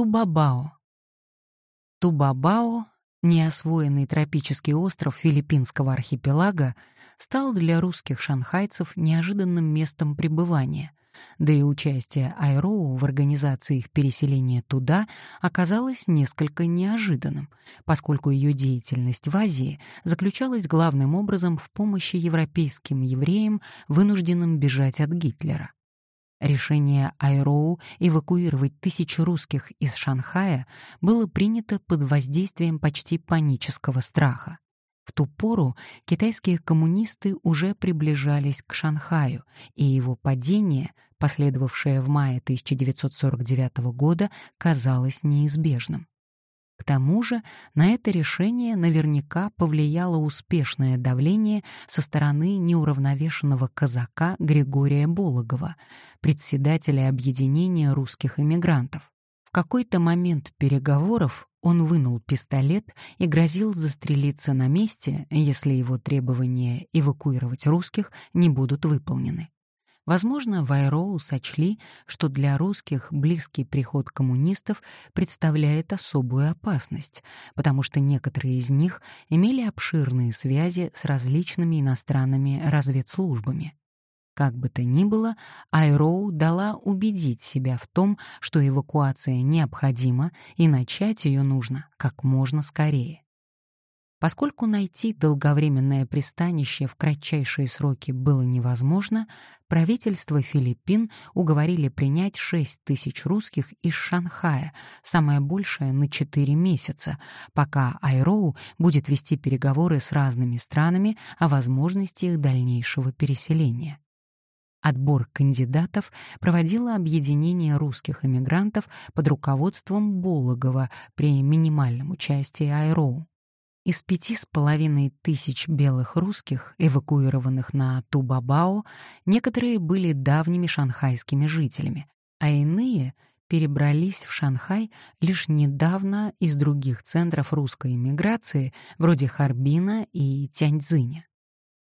Тубабао. Тубабао, неосвоенный тропический остров филиппинского архипелага, стал для русских шанхайцев неожиданным местом пребывания, да и участие Айроу в организации их переселения туда оказалось несколько неожиданным, поскольку ее деятельность в Азии заключалась главным образом в помощи европейским евреям, вынужденным бежать от Гитлера. Решение Айроу эвакуировать тысячи русских из Шанхая было принято под воздействием почти панического страха. В ту пору китайские коммунисты уже приближались к Шанхаю, и его падение, последовавшее в мае 1949 года, казалось неизбежным. К тому же на это решение наверняка повлияло успешное давление со стороны неуравновешенного казака Григория Бологова, председателя объединения русских эмигрантов. В какой-то момент переговоров он вынул пистолет и грозил застрелиться на месте, если его требования эвакуировать русских не будут выполнены. Возможно, в Айроу сочли, что для русских близкий приход коммунистов представляет особую опасность, потому что некоторые из них имели обширные связи с различными иностранными разведслужбами. Как бы то ни было, Айроу дала убедить себя в том, что эвакуация необходима и начать ее нужно как можно скорее. Поскольку найти долговременное пристанище в кратчайшие сроки было невозможно, правительство Филиппин уговорили принять 6 тысяч русских из Шанхая, самое большее на 4 месяца, пока Айроу будет вести переговоры с разными странами о возможности их дальнейшего переселения. Отбор кандидатов проводило объединение русских эмигрантов под руководством Бологова при минимальном участии Айроу. Из пяти с половиной тысяч белых русских, эвакуированных на Тубабао, некоторые были давними шанхайскими жителями, а иные перебрались в Шанхай лишь недавно из других центров русской эмиграции, вроде Харбина и Тяньцзиня.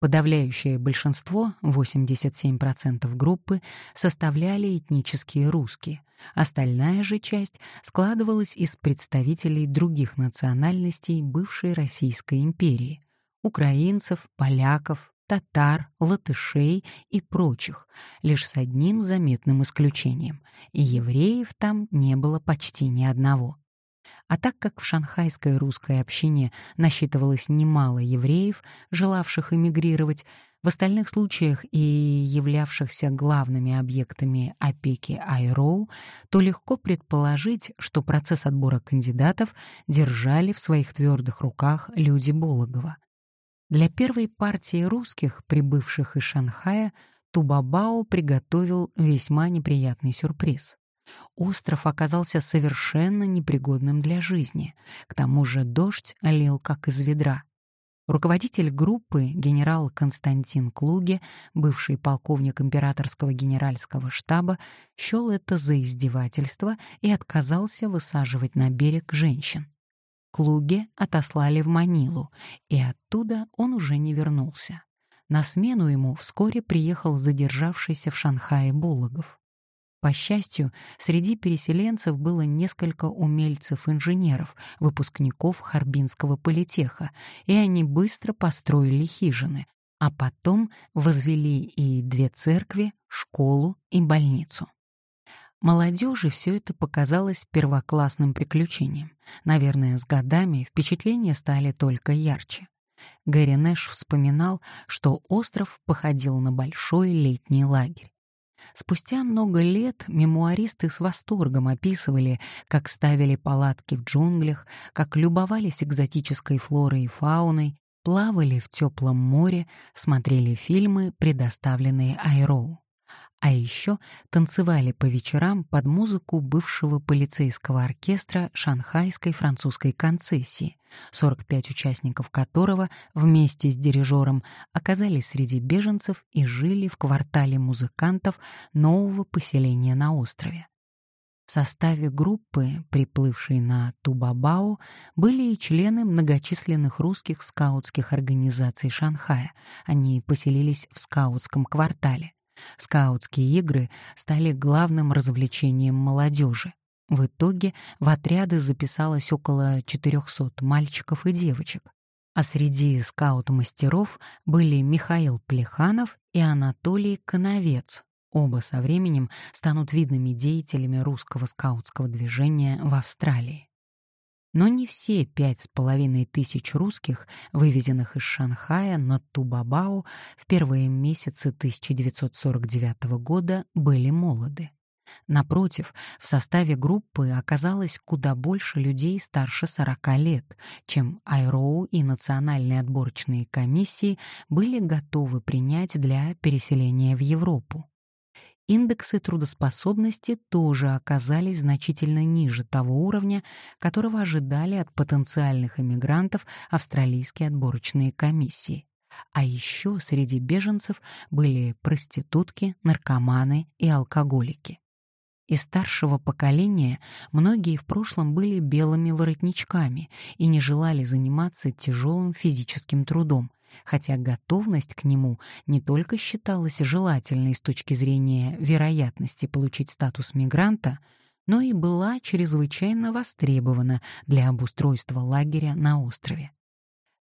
Подавляющее большинство, 87% группы, составляли этнические русские, остальная же часть складывалась из представителей других национальностей бывшей Российской империи — украинцев, поляков, татар, латышей и прочих, лишь с одним заметным исключением — евреев там не было почти ни одного. А так как в шанхайской русской общине насчитывалось немало евреев, желавших эмигрировать, в остальных случаях и являвшихся главными объектами опеки Айроу, то легко предположить, что процесс отбора кандидатов держали в своих твердых руках люди Бологова. Для первой партии русских, прибывших из Шанхая, Тубабао приготовил весьма неприятный сюрприз. Остров оказался совершенно непригодным для жизни. К тому же дождь лил как из ведра. Руководитель группы, генерал Константин Клуге, бывший полковник императорского генеральского штаба, счел это за издевательство и отказался высаживать на берег женщин. Клуге отослали в Манилу, и оттуда он уже не вернулся. На смену ему вскоре приехал задержавшийся в Шанхае Булогов. По счастью, среди переселенцев было несколько умельцев-инженеров, выпускников Харбинского политеха, и они быстро построили хижины, а потом возвели и две церкви, школу и больницу. Молодежи все это показалось первоклассным приключением. Наверное, с годами впечатления стали только ярче. Гэри Нэш вспоминал, что остров походил на большой летний лагерь. Спустя много лет мемуаристы с восторгом описывали, как ставили палатки в джунглях, как любовались экзотической флорой и фауной, плавали в теплом море, смотрели фильмы, предоставленные Айроу. А еще танцевали по вечерам под музыку бывшего полицейского оркестра шанхайской французской концессии, 45 участников которого вместе с дирижером оказались среди беженцев и жили в квартале музыкантов нового поселения на острове. В составе группы, приплывшей на Тубабао, были и члены многочисленных русских скаутских организаций Шанхая. Они поселились в скаутском квартале. Скаутские игры стали главным развлечением молодежи. В итоге в отряды записалось около 400 мальчиков и девочек, а среди скаут-мастеров были Михаил Плеханов и Анатолий Коновец. Оба со временем станут видными деятелями русского скаутского движения в Австралии. Но не все пять с половиной тысяч русских, вывезенных из Шанхая на Тубабао в первые месяцы 1949 года, были молоды. Напротив, в составе группы оказалось куда больше людей старше 40 лет, чем Айроу и национальные отборочные комиссии были готовы принять для переселения в Европу индексы трудоспособности тоже оказались значительно ниже того уровня, которого ожидали от потенциальных иммигрантов австралийские отборочные комиссии. А еще среди беженцев были проститутки, наркоманы и алкоголики. Из старшего поколения многие в прошлом были белыми воротничками и не желали заниматься тяжелым физическим трудом, хотя готовность к нему не только считалась желательной с точки зрения вероятности получить статус мигранта, но и была чрезвычайно востребована для обустройства лагеря на острове.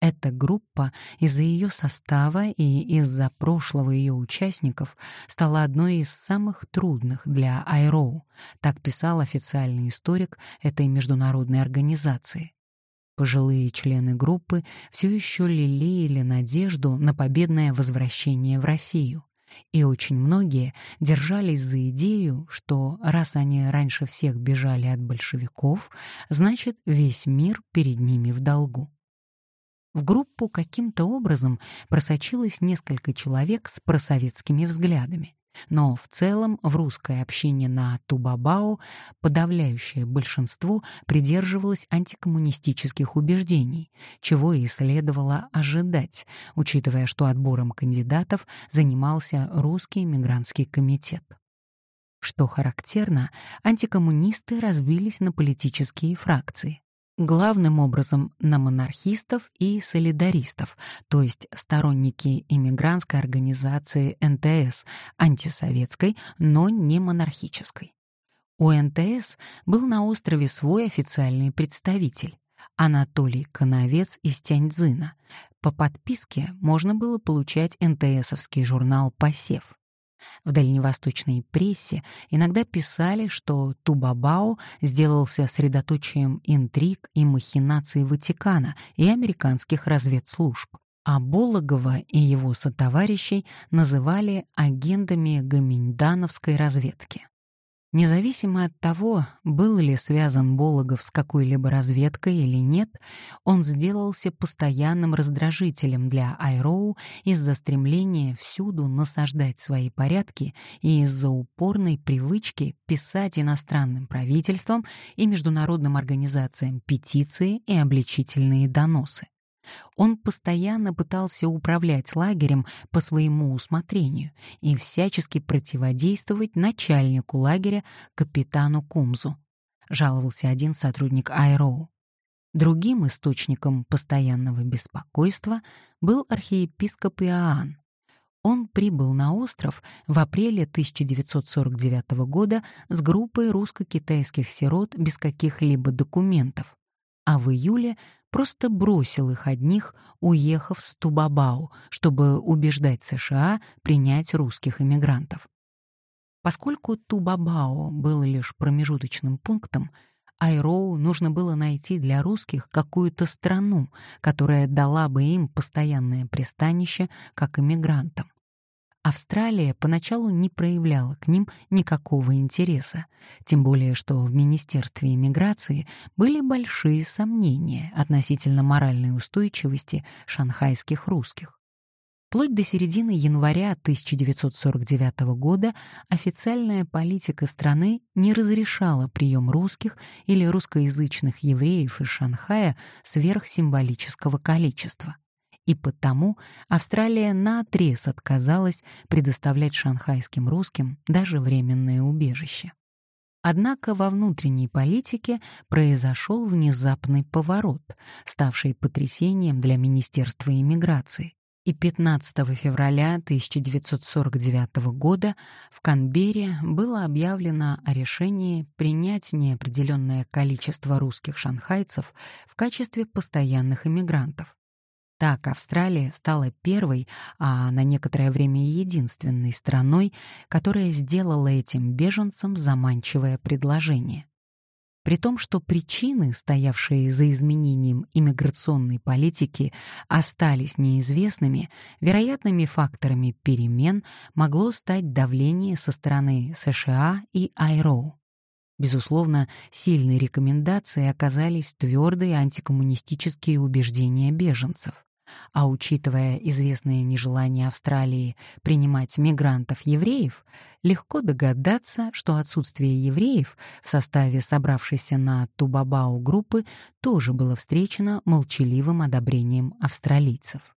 Эта группа из-за ее состава и из-за прошлого ее участников стала одной из самых трудных для Айроу, так писал официальный историк этой международной организации. Пожилые члены группы все еще лелеяли надежду на победное возвращение в Россию. И очень многие держались за идею, что раз они раньше всех бежали от большевиков, значит, весь мир перед ними в долгу. В группу каким-то образом просочилось несколько человек с просоветскими взглядами. Но в целом в русской общине на Тубабао подавляющее большинство придерживалось антикоммунистических убеждений, чего и следовало ожидать, учитывая, что отбором кандидатов занимался русский мигрантский комитет. Что характерно, антикоммунисты разбились на политические фракции главным образом на монархистов и солидаристов, то есть сторонники иммигрантской организации НТС, антисоветской, но не монархической. У НТС был на острове свой официальный представитель — Анатолий Коновец из Тяньцзина. По подписке можно было получать НТСовский журнал «Посев». В дальневосточной прессе иногда писали, что Тубабао сделался средоточием интриг и махинаций Ватикана и американских разведслужб, а Бологова и его сотоварищей называли агентами гоминдановской разведки. Независимо от того, был ли связан Бологов с какой-либо разведкой или нет, он сделался постоянным раздражителем для Айроу из-за стремления всюду насаждать свои порядки и из-за упорной привычки писать иностранным правительствам и международным организациям петиции и обличительные доносы. Он постоянно пытался управлять лагерем по своему усмотрению и всячески противодействовать начальнику лагеря, капитану Кумзу, жаловался один сотрудник Айроу. Другим источником постоянного беспокойства был архиепископ Иоанн. Он прибыл на остров в апреле 1949 года с группой русско-китайских сирот без каких-либо документов, а в июле просто бросил их одних, уехав с Тубабау, чтобы убеждать США принять русских эмигрантов. Поскольку Тубабао был лишь промежуточным пунктом, Айроу нужно было найти для русских какую-то страну, которая дала бы им постоянное пристанище как эмигрантам. Австралия поначалу не проявляла к ним никакого интереса, тем более что в Министерстве иммиграции были большие сомнения относительно моральной устойчивости шанхайских русских. Вплоть до середины января 1949 года официальная политика страны не разрешала прием русских или русскоязычных евреев из Шанхая сверхсимволического количества и потому Австралия наотрез отказалась предоставлять шанхайским русским даже временное убежище. Однако во внутренней политике произошел внезапный поворот, ставший потрясением для Министерства иммиграции. и 15 февраля 1949 года в Канберре было объявлено о решении принять неопределенное количество русских шанхайцев в качестве постоянных иммигрантов. Так Австралия стала первой, а на некоторое время единственной страной, которая сделала этим беженцам заманчивое предложение. При том, что причины, стоявшие за изменением иммиграционной политики, остались неизвестными, вероятными факторами перемен могло стать давление со стороны США и IRO. Безусловно, сильной рекомендацией оказались твердые антикоммунистические убеждения беженцев. А учитывая известное нежелание Австралии принимать мигрантов-евреев, легко догадаться, что отсутствие евреев в составе собравшейся на Тубабау группы тоже было встречено молчаливым одобрением австралийцев.